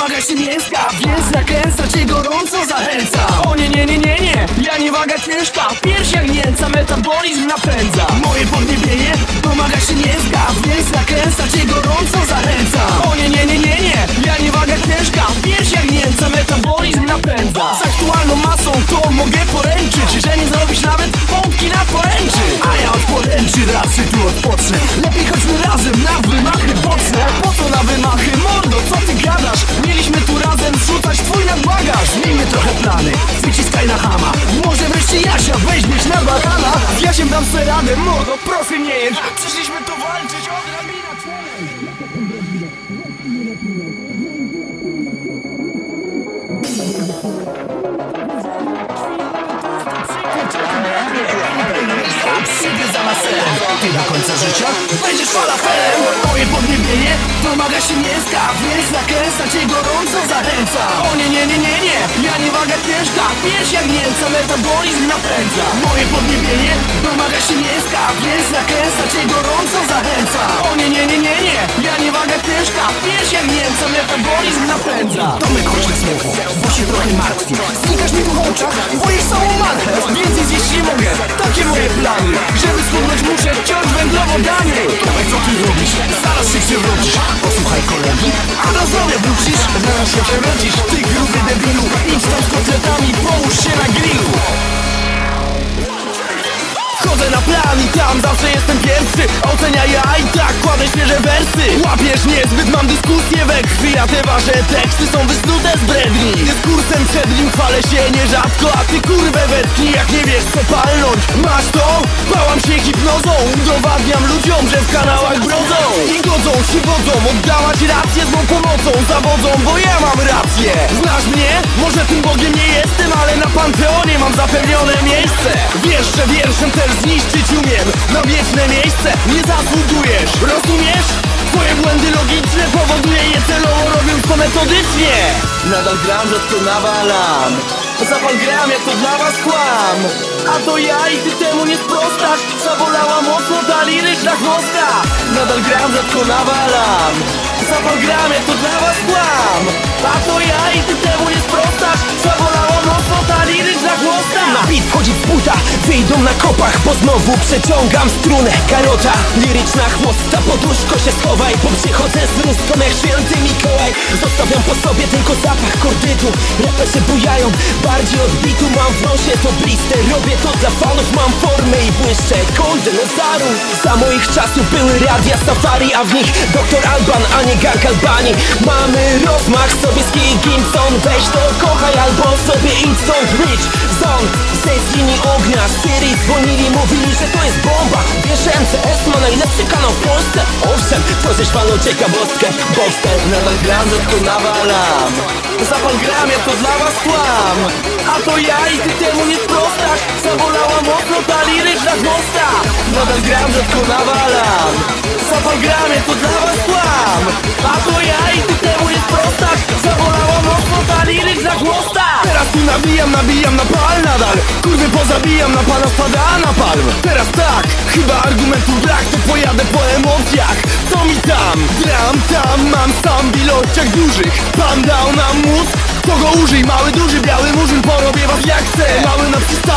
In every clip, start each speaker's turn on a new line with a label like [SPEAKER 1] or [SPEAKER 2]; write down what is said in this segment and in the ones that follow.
[SPEAKER 1] domaga się mięska Więc nakręca cię gorąco zachęca. O nie, nie, nie, nie, nie. Ja nie waga ciężka. Pierś jak mięca, metabolizm napędza. Moje podniebienie domaga się mięska Więc nakręca cię gorąco zachęca. O nie, nie, nie, nie, nie. Ja nie waga ciężka. Pierś jak mięca, metabolizm napędza. Z aktualną masą to mogę poręczyć. Że nie zrobisz nawet pompki na poręczy. A ja od poręczy raczej tu odpocznę. Lepiej dam se radę, mordo, proszę nie jęcz. Przyszliśmy tu walczyć Ty do końca życia będziesz falafelem. Moje podniebienie domaga się mięska Więc nakręca cię gorąco zachęca. O nie, nie, nie, nie, nie Ja nie waga ciężka Pierś jak mięca Metabolizm napędza Moje podniebienie domaga się mięska Więc nakręca cię gorąco zachęca. O nie, nie, nie, nie, nie Ja nie waga ciężka Pierś jak mięca Metabolizm napędza Tomek chodź na słowo Bo się trochę martwi. Znikasz mi tu w oczach Boisz całą marchę Więcej zjeść nie mogę Takie moje wciąż węglowodany Tomek co ty robisz? Zaraz się przewrócisz. Posłuchaj kolegi. A do zdrowia wrócisz. Zaraz się przewrócisz Ty gruby debilu. Idź tam z kotletami Połóż się na grillu. Wchodzę na plan i tam zawsze jestem pierwszy. Ocenia ja i tak kładę świeże wersy. Łapiesz niezbyt, mam dyskusję we krwi. A te wasze teksty są wysnute z bredni. Dyskursem przed nim chwalę się nierzadko. A ty kurwę wetknij jak nie wiesz co palnąć. Masz to? Bałam się hipnozą. Udowadniam ludziom, że w kanałach brodzą. Nie godzą się wodzą, oddawać rację z mą pomocą. Zawodzą, bo ja mam rację. Znasz mnie? Może tym Bogiem nie jestem Ale na Panteonie mam zapewnione miejsce. Wiesz, że wierszem też zniszczyć umiem. Na wieczne miejsce nie zasługujesz. Rozumiesz? Twoje błędy logiczne powoduje je celowo robiąc to metodycznie. Nadal gram, że to nawalam Zapal gram, jak to dla was kłam. A to ja i ty temu nie sprostasz. Zabolała mocno ta liryczna chłosta Nadal gram, to nawalam. Zapal gram, jak to dla was kłam. A to ja i ty temu nie sprostasz liryczna chłosta
[SPEAKER 2] Na beat wchodzi w buta, wyjdą na kopach Bo znowu przeciągam strunę. Karota, liryczna chłosta Poduszko się schowaj, bo przychodzę z rózgą jak święty Mikołaj. Zostawiam po sobie tylko zapach kordytu. Raperzy bujają, bardziej odbitu Mam w nosie to blister, robię to dla fanów Mam formę i błyszczę, golden ozaru Za moich czasów były radia safari A w nich doktor Alban, a nie gang Albanii Mamy rozmach sobie z Key Gimson Weź to kochaj albo sobie idź stąd Rich Zone, ze z linii ognia Syrii dzwonili, mówili, że to jest bomba. Wiesz, MCS ma najlepszy kanał w Polsce. Owszem, tworzysz panu ciekawostkę. Boxer
[SPEAKER 1] Nadal gram, że to nawalam. Zapal gram, ja to dla was kłam. A to ja i ty temu nie sprostasz. Zabolała mocno ta liryczna chłosta Nadal gram, że to nawalam. Zapal gram, ja to dla was kłam. A to ja i ty temu nie sprostasz chłosta Teraz tu nabijam, nabijam na pal nadal. Kurwy pozabijam, na pana spada na palm. Teraz tak, chyba argumentów brak To pojadę po emocjach. Co mi tam? Dram tam, mam sam w ilościach dużych. Pan dał nam mózg? To go użyj, mały, duży, biały murzyn Porobię was jak chcę. Mały na przystawkę,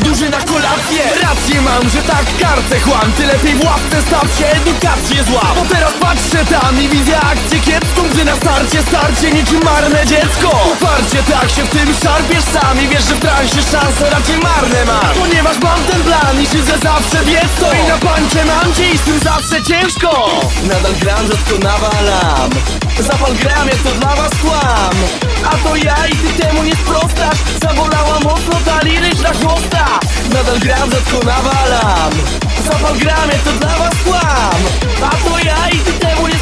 [SPEAKER 1] duży na kolację. Rację mam, że tak kartę chłam. Ty lepiej w łapce staw się, edukację zła Bo teraz patrzę tam i widzę akcję kiepską Gdy na starcie starcie niczym marne dziecko. Uparcie tak się w tym szarpiesz sam I wiesz, że w transie szanse raczej marne masz. Ponieważ mam ten plan i siedzę zawsze wiec to. I na pańcze mam cię z tym zawsze ciężko. Nadal gram, rzadko nawalam. Zapal gram, jak to dla was kłam. A to ja i ty temu nie sprostasz. Zabolała mocno ta liryczna chłosta nadal gram, rzadko nawalam. Zawał gramy, to dla was kłam. A to ja i ty temu nie